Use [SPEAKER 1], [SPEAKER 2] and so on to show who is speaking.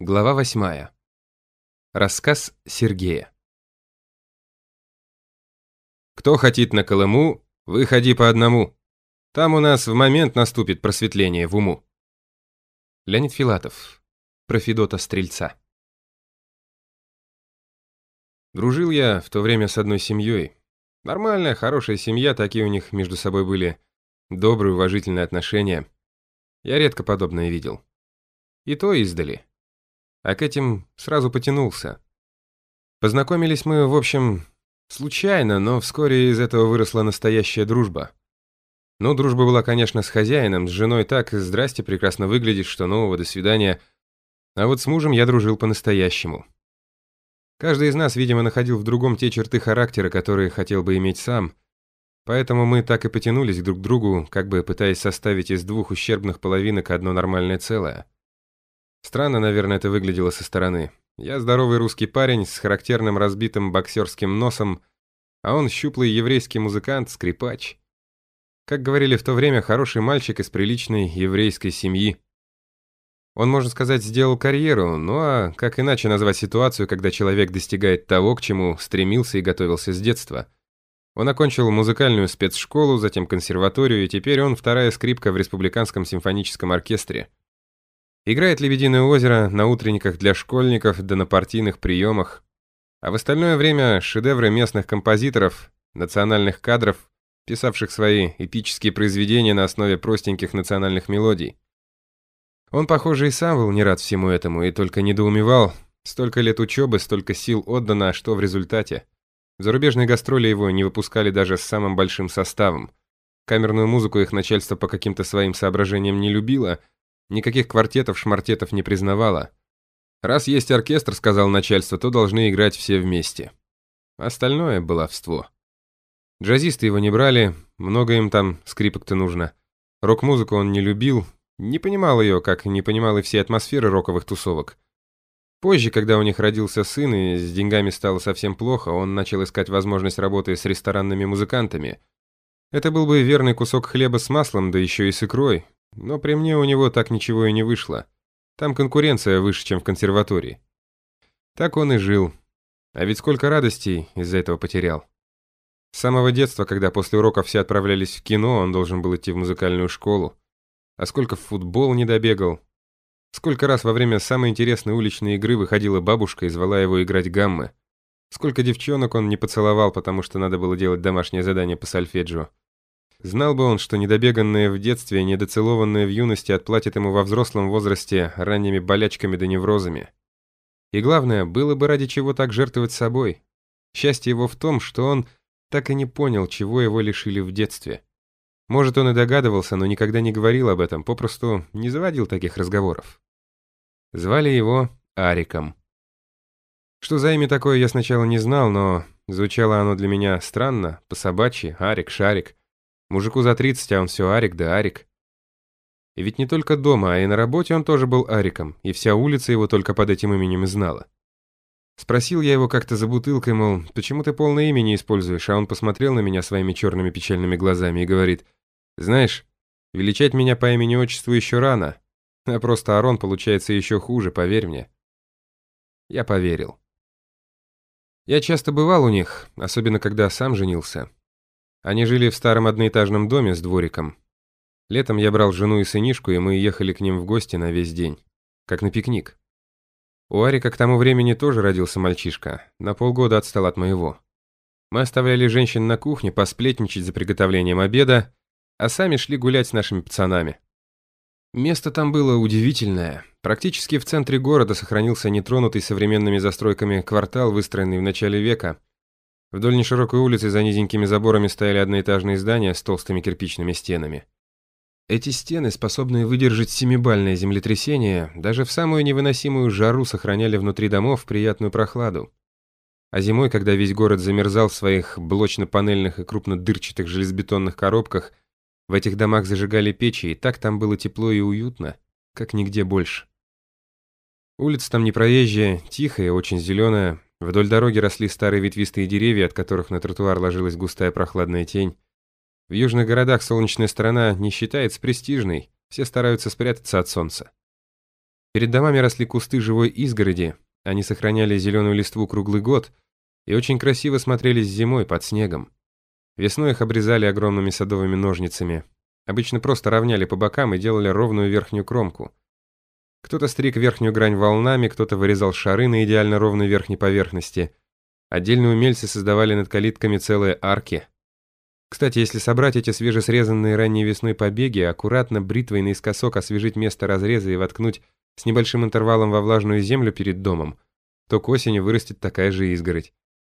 [SPEAKER 1] Глава восьмая. Рассказ Сергея. Кто хотит на Колыму, выходи по одному. Там у нас в момент наступит просветление в уму. Леонид Филатов. Про Федота Стрельца. Дружил я в то время с одной семьей. Нормальная, хорошая семья, такие у них между собой были добрые, уважительные отношения. Я редко подобное видел. И то издали. А к этим сразу потянулся. Познакомились мы, в общем, случайно, но вскоре из этого выросла настоящая дружба. Ну, дружба была, конечно, с хозяином, с женой так, здрасте, прекрасно выглядишь, что нового, до свидания. А вот с мужем я дружил по-настоящему. Каждый из нас, видимо, находил в другом те черты характера, которые хотел бы иметь сам. Поэтому мы так и потянулись друг к другу, как бы пытаясь составить из двух ущербных половинок одно нормальное целое. Странно, наверное, это выглядело со стороны. Я здоровый русский парень с характерным разбитым боксерским носом, а он щуплый еврейский музыкант, скрипач. Как говорили в то время, хороший мальчик из приличной еврейской семьи. Он, можно сказать, сделал карьеру, ну а как иначе назвать ситуацию, когда человек достигает того, к чему стремился и готовился с детства? Он окончил музыкальную спецшколу, затем консерваторию, и теперь он вторая скрипка в Республиканском симфоническом оркестре. Играет «Лебединое озеро» на утренниках для школьников да на партийных приемах. А в остальное время шедевры местных композиторов, национальных кадров, писавших свои эпические произведения на основе простеньких национальных мелодий. Он, похоже, и сам был не рад всему этому и только недоумевал. Столько лет учебы, столько сил отдано, а что в результате? В зарубежные гастроли его не выпускали даже с самым большим составом. Камерную музыку их начальство по каким-то своим соображениям не любило, никаких квартетов-шмартетов не признавало. Раз есть оркестр, сказал начальство, то должны играть все вместе. Остальное — баловство. Джазисты его не брали, много им там скрипок-то нужно. Рок-музыку он не любил, не понимал ее, как не понимал и все атмосферы роковых тусовок. Позже, когда у них родился сын и с деньгами стало совсем плохо, он начал искать возможность работы с ресторанными музыкантами. Это был бы верный кусок хлеба с маслом, да еще и с икрой. Но при мне у него так ничего и не вышло. Там конкуренция выше, чем в консерватории. Так он и жил. А ведь сколько радостей из-за этого потерял. С самого детства, когда после уроков все отправлялись в кино, он должен был идти в музыкальную школу. А сколько в футбол не добегал. Сколько раз во время самой интересной уличной игры выходила бабушка и звала его играть гаммы. Сколько девчонок он не поцеловал, потому что надо было делать домашнее задание по сольфеджио. Знал бы он, что недобеганное в детстве, недоцелованное в юности отплатит ему во взрослом возрасте ранними болячками да неврозами. И главное, было бы ради чего так жертвовать собой. Счастье его в том, что он так и не понял, чего его лишили в детстве. Может, он и догадывался, но никогда не говорил об этом, попросту не заводил таких разговоров. Звали его Ариком. Что за имя такое, я сначала не знал, но звучало оно для меня странно, по-собачьи, Арик, Шарик. Мужику за 30, а он все Арик да Арик. И ведь не только дома, а и на работе он тоже был Ариком, и вся улица его только под этим именем и знала. Спросил я его как-то за бутылкой, мол, почему ты полное имя не используешь, а он посмотрел на меня своими черными печальными глазами и говорит, знаешь, величать меня по имени-отчеству еще рано, а просто Арон получается еще хуже, поверь мне. Я поверил. Я часто бывал у них, особенно когда сам женился. Они жили в старом одноэтажном доме с двориком. Летом я брал жену и сынишку, и мы ехали к ним в гости на весь день, как на пикник. У Арика к тому времени тоже родился мальчишка, на полгода отстал от моего. Мы оставляли женщин на кухне посплетничать за приготовлением обеда, а сами шли гулять с нашими пацанами. Место там было удивительное. Практически в центре города сохранился нетронутый современными застройками квартал, выстроенный в начале века. Вдоль неширокой улицы за низенькими заборами стояли одноэтажные здания с толстыми кирпичными стенами. Эти стены, способные выдержать семибальное землетрясение, даже в самую невыносимую жару сохраняли внутри домов приятную прохладу. А зимой, когда весь город замерзал в своих блочно-панельных и крупнодырчатых железобетонных коробках, в этих домах зажигали печи, и так там было тепло и уютно, как нигде больше. Улица там не проезжая, тихая, очень зеленая. Вдоль дороги росли старые ветвистые деревья, от которых на тротуар ложилась густая прохладная тень. В южных городах солнечная сторона не считается престижной, все стараются спрятаться от солнца. Перед домами росли кусты живой изгороди, они сохраняли зеленую листву круглый год и очень красиво смотрелись зимой под снегом. Весной их обрезали огромными садовыми ножницами. Обычно просто равняли по бокам и делали ровную верхнюю кромку. Кто-то стриг верхнюю грань волнами, кто-то вырезал шары на идеально ровной верхней поверхности. Отдельные умельцы создавали над калитками целые арки. Кстати, если собрать эти свежесрезанные ранней весной побеги, аккуратно бритвой наискосок освежить место разреза и воткнуть с небольшим интервалом во влажную землю перед домом, то к осени вырастет такая же изгородь.